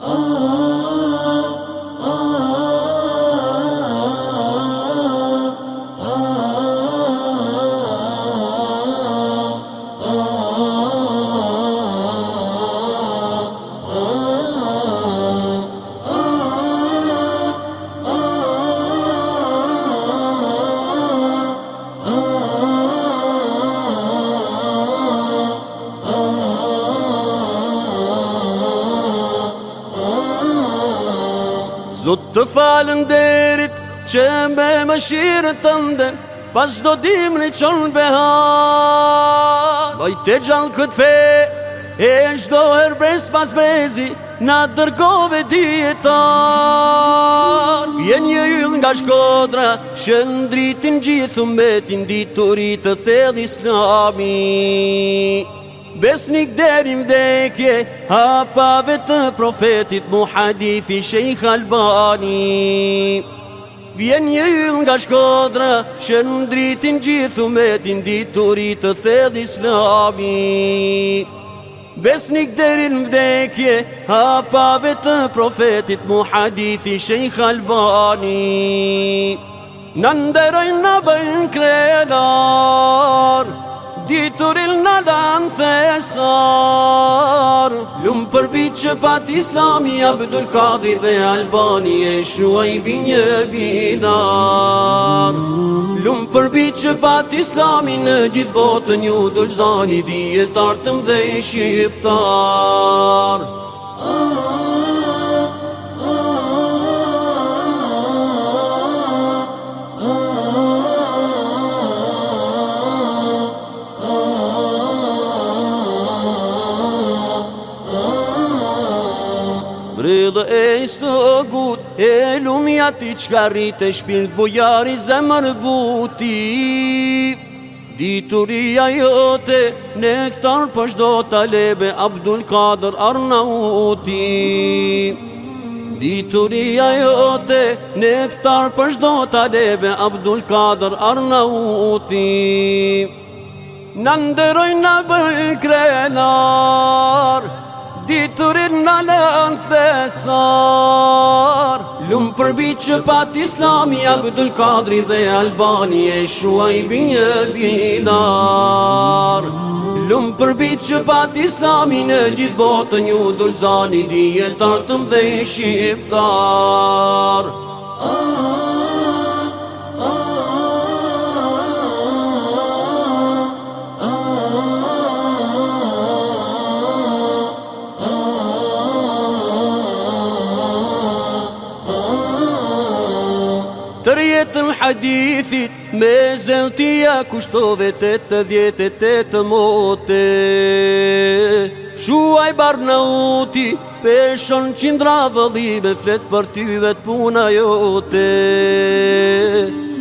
Oh. Zot të falën derit që me më shirë të ndën Pas do dim një qonë behar Baj të gjallë këtë fe E shdo her herë brez pas brezi Na dërgove djetar Jën një yll nga shkodra Shë ndritin gjithu me diturit Të thellë të thedhis në amin besnik derim deke Hapave të profetit mu hadithi shejkh Albani Vjen një yll nga shkodra Që në dritin gjithu me tinditurit diturit të thedh islami Besnik derin vdekje Hapave të profetit mu hadithi shejkh Albani Në në bëjnë kredar Dituril në lanë thesar Lumë përbi që pat islami, abdul kadi dhe albani e shuaj bi një binar Lumë përbi që pat islami në gjithë botë një dulzani, djetartëm dhe shqiptar Rëdhë e së gut E lumja ti qka rritë Shpirt bojari zemër buti Dituria jote Nektar pëshdo talebe Abdul Kadr Arnauti Dituria jote Nektar pëshdo talebe Abdul Kadr Arnauti Në nderoj në bëkrenar diturin në lën thesar Lumë përbi që pat islami, abdull kadri dhe albani e shua i bje bidar Lumë përbi që pat islami në gjithë botë një dulzani djetartëm dhe shqiptar ah, për jetën hadithit Me zeltia kushtove të të djetë të të mote Shuaj bar në uti Peshon qindra vëllime Flet për ty vet puna jote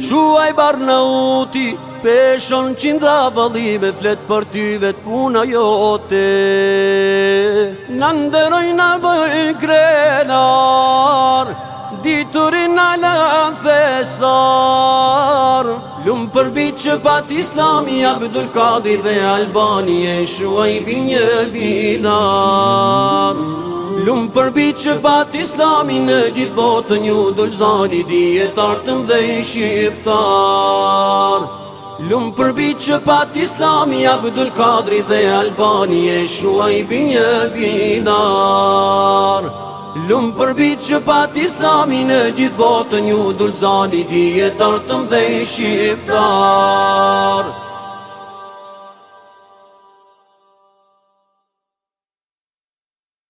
Shuaj bar në uti Peshon qindra vëllime Flet për ty vet puna jote Në ndëroj në bëj krenar Diturin në lëthe besar Lumë përbi që pat islami Abdul Kadi dhe Albani E shuaj bin një binar Lumë përbi që pat islami Në gjithë botë një dulzani Djetartën dhe i shqiptar Lumë përbi që pat islami Abdul Kadri dhe Albani E shuaj bin një binar Lumë përbit që pat islami në gjithë botën një dulzani Dijetartëm dhe i shqiptarë